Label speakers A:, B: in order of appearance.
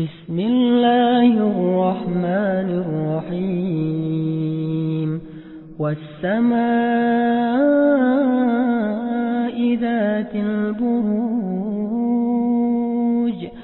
A: بسم الله الرحمن الرحيم. والسماء ذات البروج